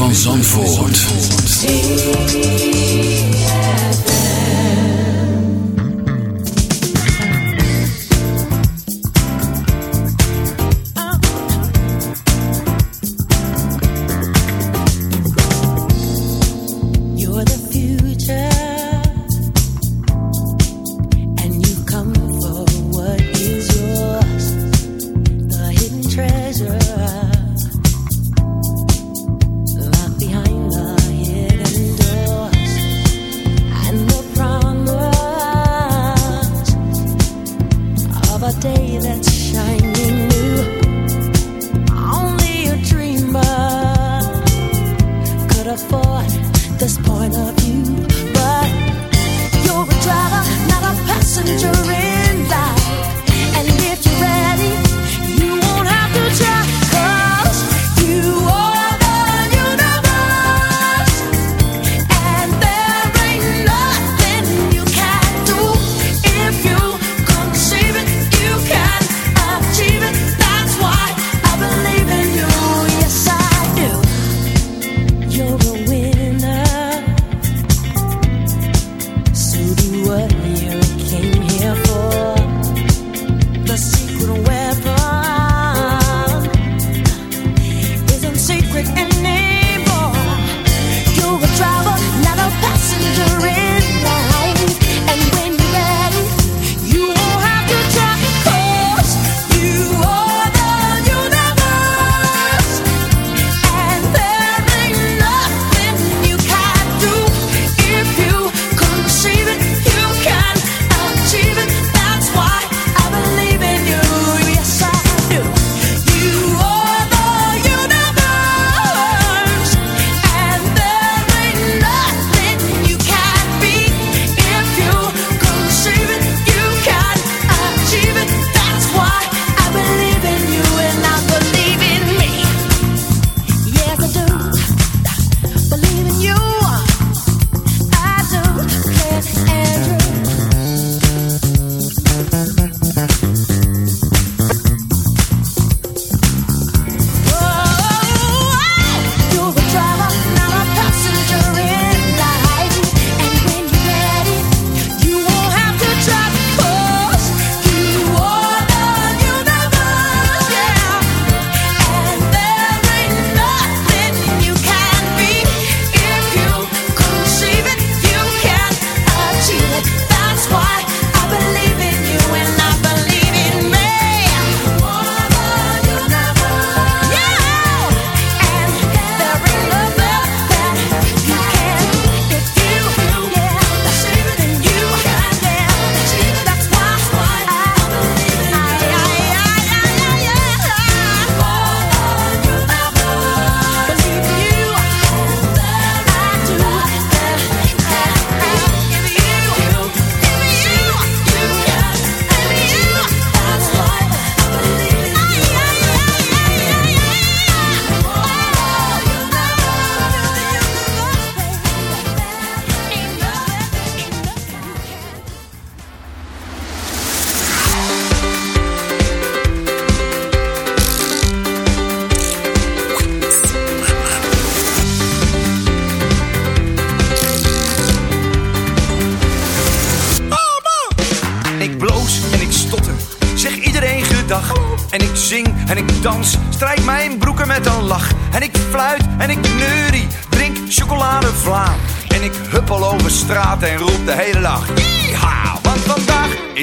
Van Zandvoort.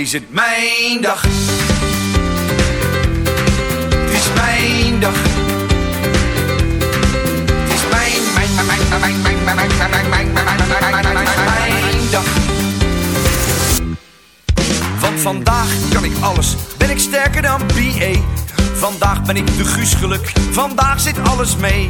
Is het mijn dag. Het is mijn dag. Het is mijn, mijn, mijn, mijn, mijn, mijn, mijn, mijn, mijn, mijn, mijn, mijn, dag. Want vandaag kan ik alles, ben ik sterker dan BA. Vandaag ben ik de Guus geluk, vandaag zit alles mee.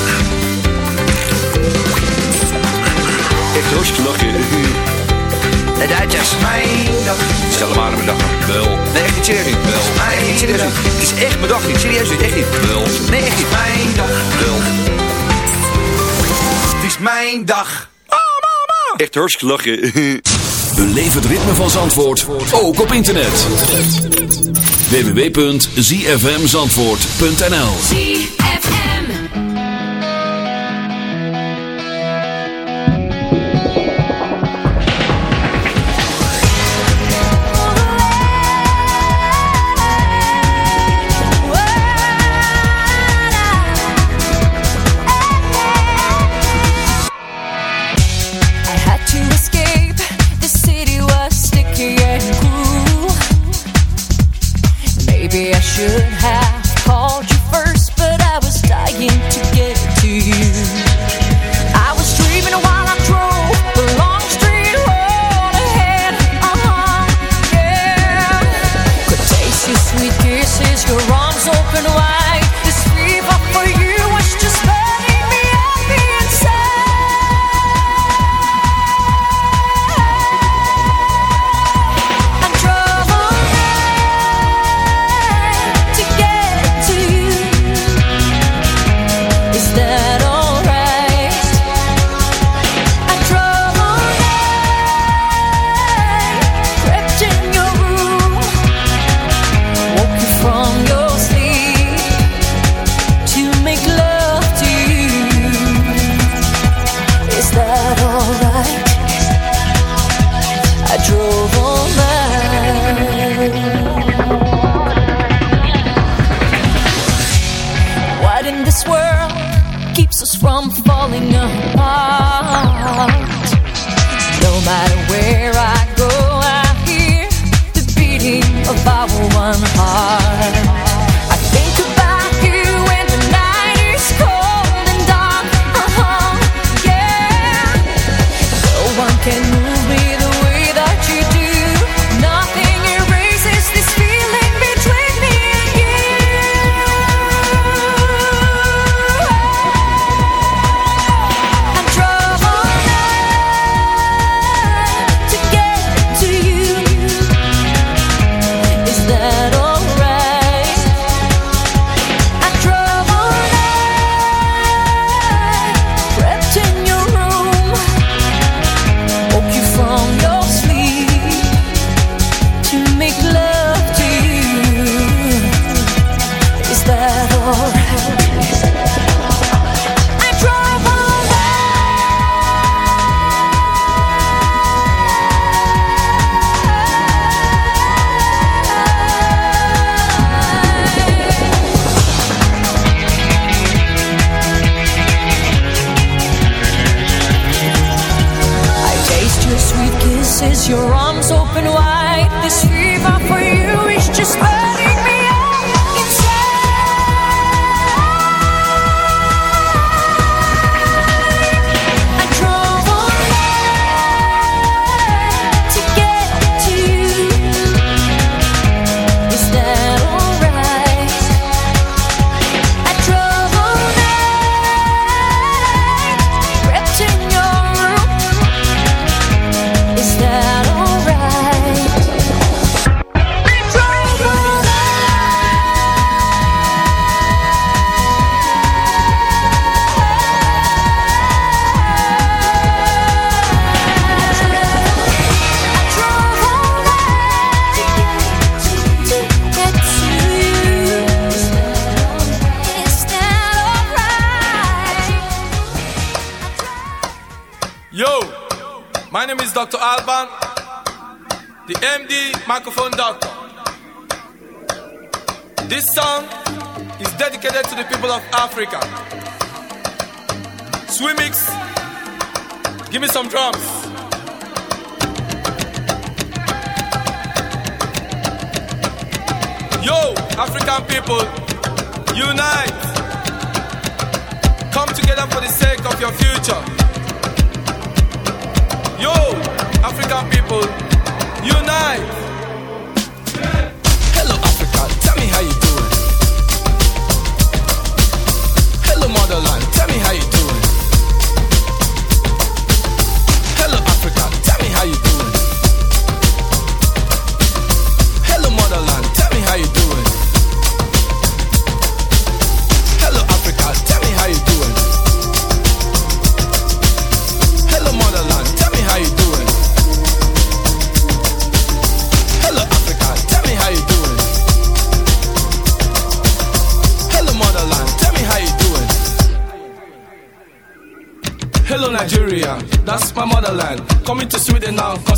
Echt lachen. De Duitsers. Mijn dag. Stel hem aan mijn dag. Wel. Nee, echt niet serieus niet. Wel. Nee, echt niet serieus niet. Het is echt mijn dag niet. Serieus niet. Echt niet. Wel. Nee, echt niet. Mijn dag. Wel. Het is mijn dag. Oh, mama. Echt hartstikke lachen. Beleef het ritme van Zandvoort, ook op internet. www.zfmzandvoort.nl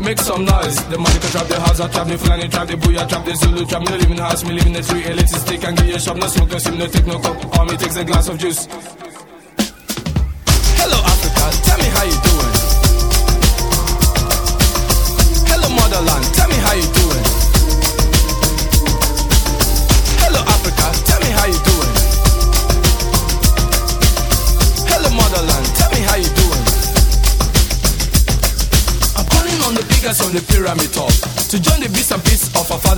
Make some noise. The money can trap the house, I trap the Fulani, trap the Booyah, trap the Zulu, trap me, live in the house, me live in the tree, elitist stick and give you a shop, no smoke, no sim, no take no cup. All me takes a glass of juice.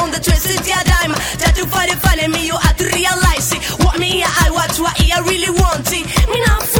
on the twisted yeah dime. That you find it funny, me, you have to realize it. What me, I watch, what I really want it. Me not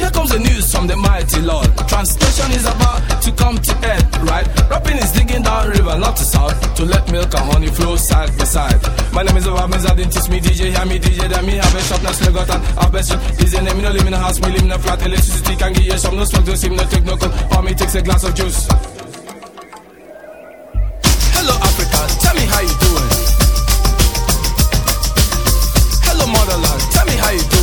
Here comes the news from the mighty Lord. Translation is about to come to end, right? Rapping is digging down river, not to south, to let milk and honey flow side by side. My name is Obama, I didn't teach me DJ, hear me DJ, then me have a shop, now still got an have best shop. DJ name, me no live in a house, me live in a flat, electricity can give you some, no smoke, don't seem no take no cold, or me takes a glass of juice. Hello Africa, tell me how you doing. Hello motherland, tell me how you doing.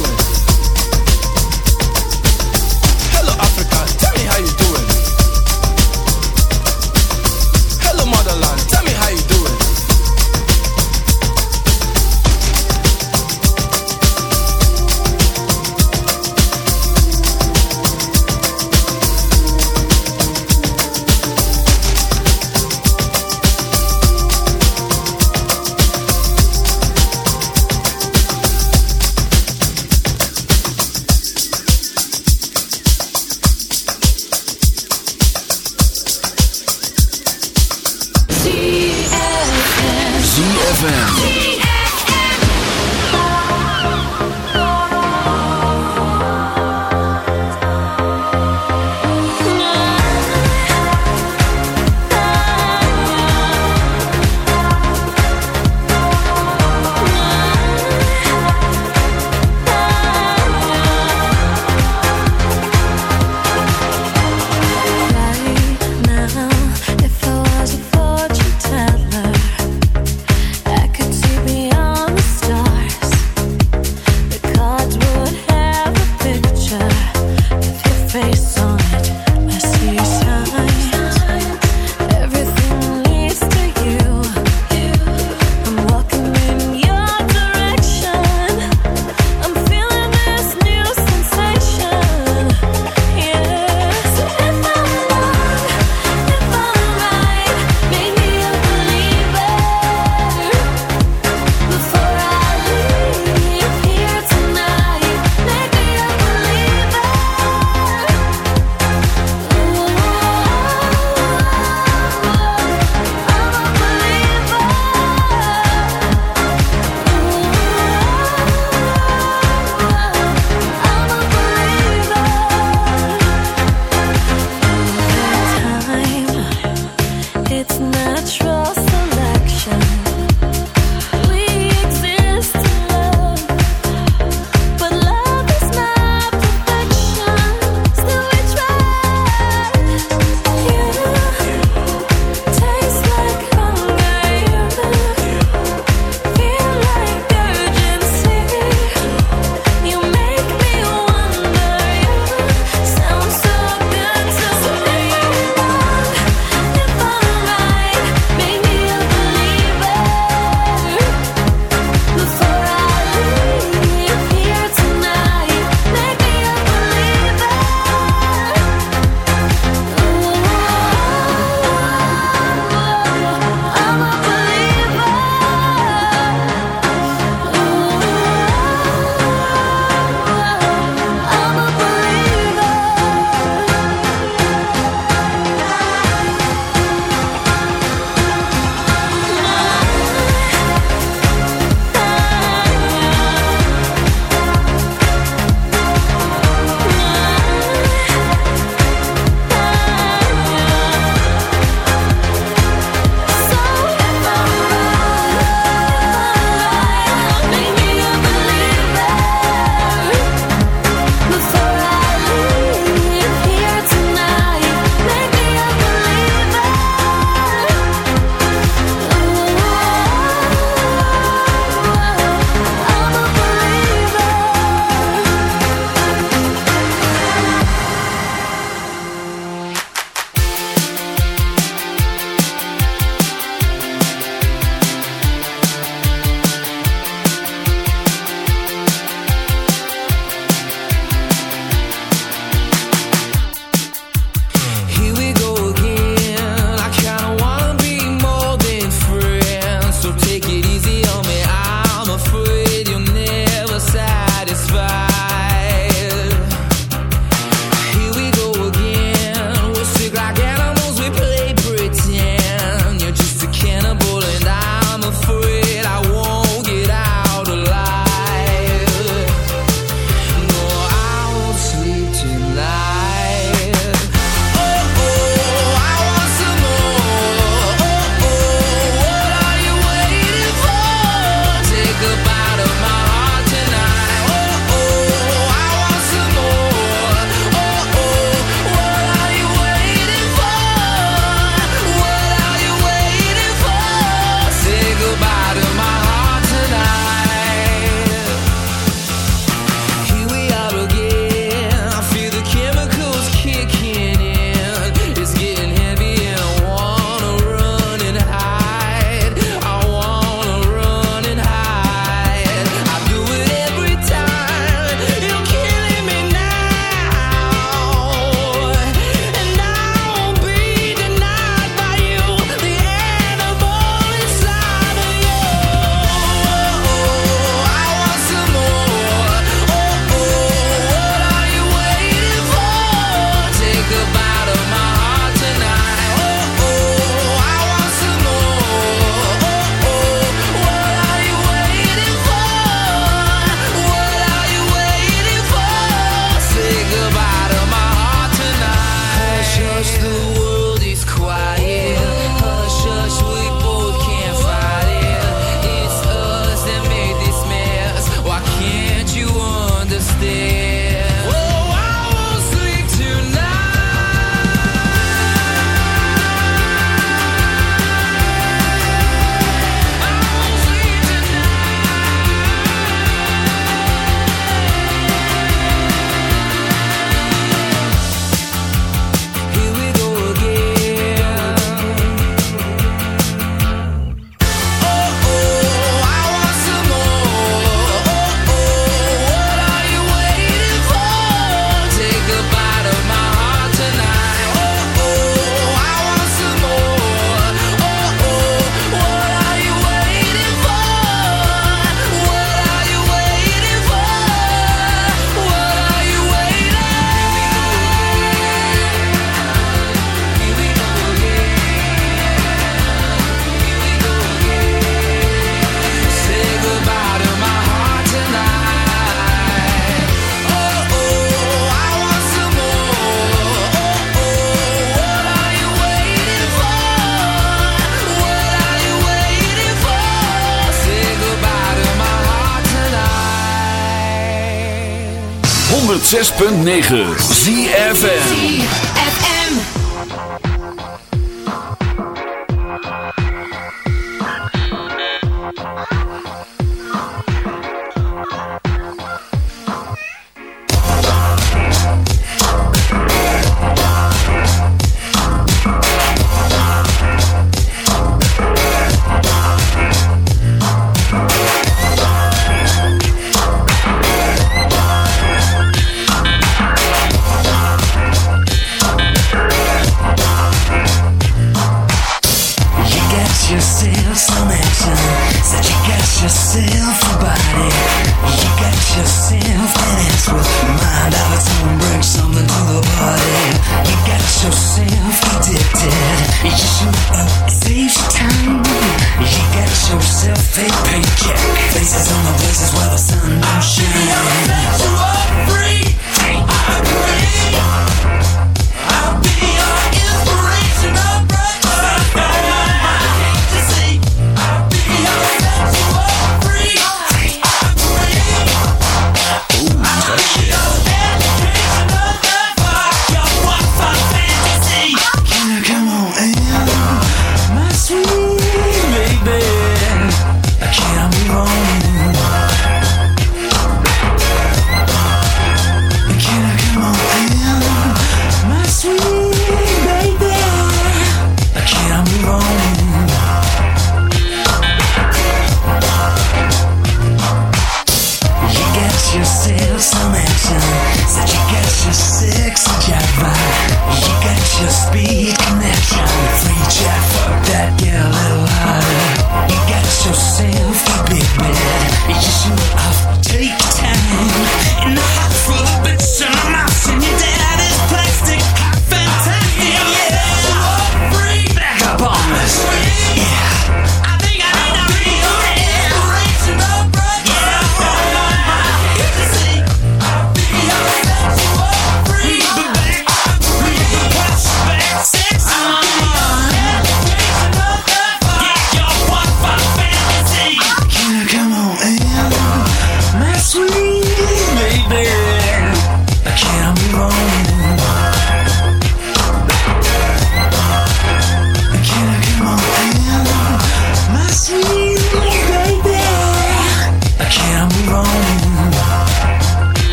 106.9 ZFM.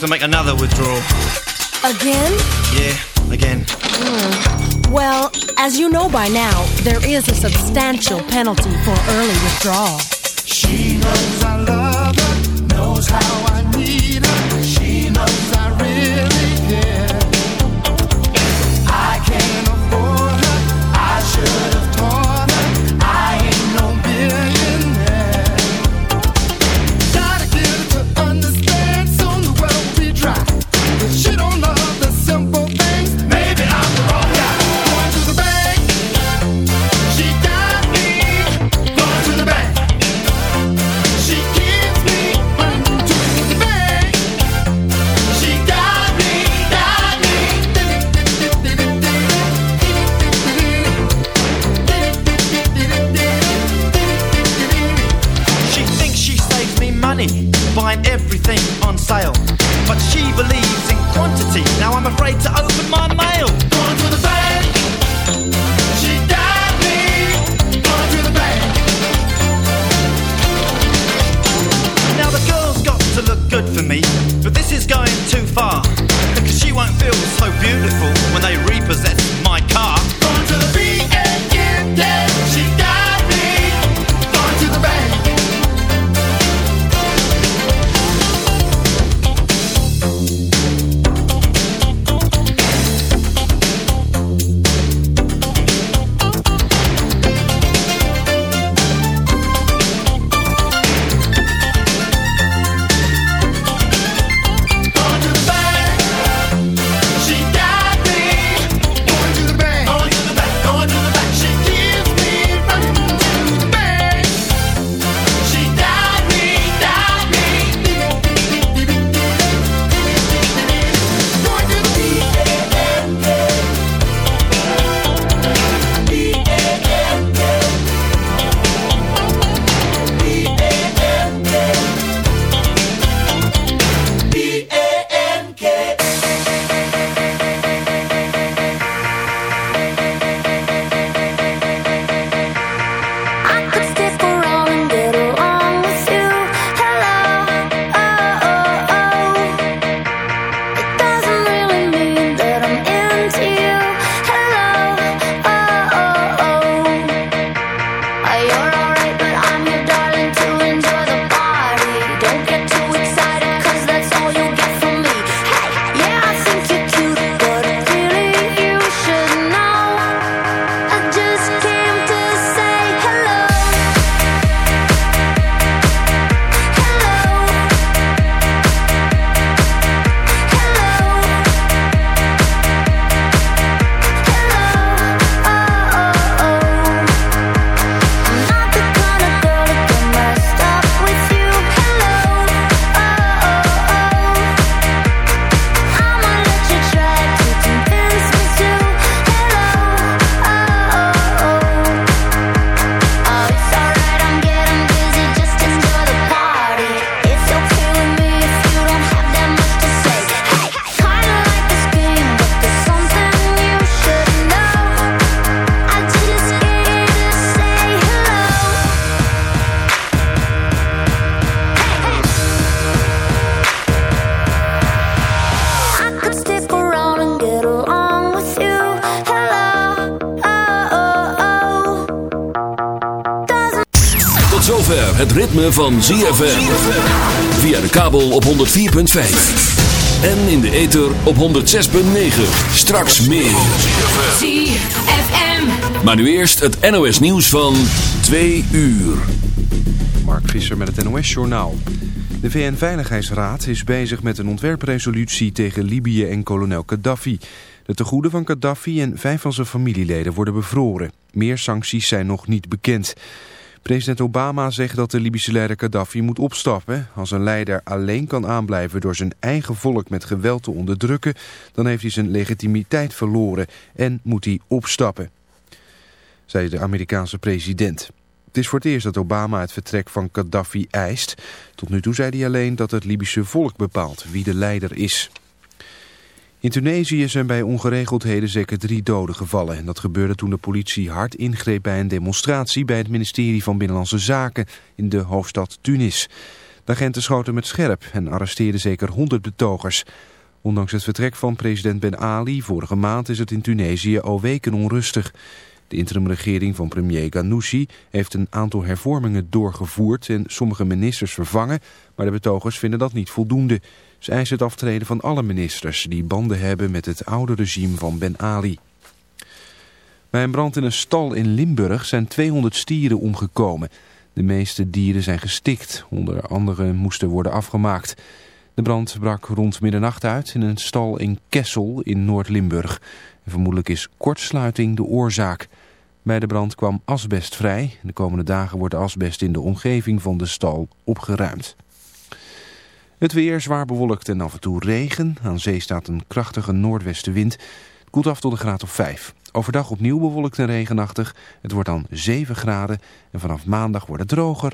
to make another withdrawal. Again? Yeah, again. Mm. Well, as you know by now, there is a substantial penalty for early withdrawal. She knows I love her, knows how I van ZFM. Via de kabel op 104.5. En in de ether op 106.9. Straks meer. ZFM. Maar nu eerst het NOS nieuws van 2 uur. Mark Visser met het NOS-journaal. De VN-veiligheidsraad is bezig met een ontwerpresolutie tegen Libië en kolonel Gaddafi. De tegoeden van Gaddafi en vijf van zijn familieleden worden bevroren. Meer sancties zijn nog niet bekend. President Obama zegt dat de Libische leider Gaddafi moet opstappen. Als een leider alleen kan aanblijven door zijn eigen volk met geweld te onderdrukken... dan heeft hij zijn legitimiteit verloren en moet hij opstappen, zei de Amerikaanse president. Het is voor het eerst dat Obama het vertrek van Gaddafi eist. Tot nu toe zei hij alleen dat het Libische volk bepaalt wie de leider is. In Tunesië zijn bij ongeregeldheden zeker drie doden gevallen. En dat gebeurde toen de politie hard ingreep bij een demonstratie... bij het ministerie van Binnenlandse Zaken in de hoofdstad Tunis. De agenten schoten met scherp en arresteerden zeker 100 betogers. Ondanks het vertrek van president Ben Ali vorige maand is het in Tunesië al weken onrustig. De interimregering van premier Ghanouchi heeft een aantal hervormingen doorgevoerd en sommige ministers vervangen, maar de betogers vinden dat niet voldoende. Ze eisen het aftreden van alle ministers die banden hebben met het oude regime van Ben Ali. Bij een brand in een stal in Limburg zijn 200 stieren omgekomen. De meeste dieren zijn gestikt, onder andere moesten worden afgemaakt. De brand brak rond middernacht uit in een stal in Kessel in Noord-Limburg. Vermoedelijk is kortsluiting de oorzaak. Bij de brand kwam asbest vrij. De komende dagen wordt asbest in de omgeving van de stal opgeruimd. Het weer zwaar bewolkt en af en toe regen. Aan zee staat een krachtige noordwestenwind. Het koelt af tot een graad of 5. Overdag opnieuw bewolkt en regenachtig. Het wordt dan 7 graden en vanaf maandag wordt het droger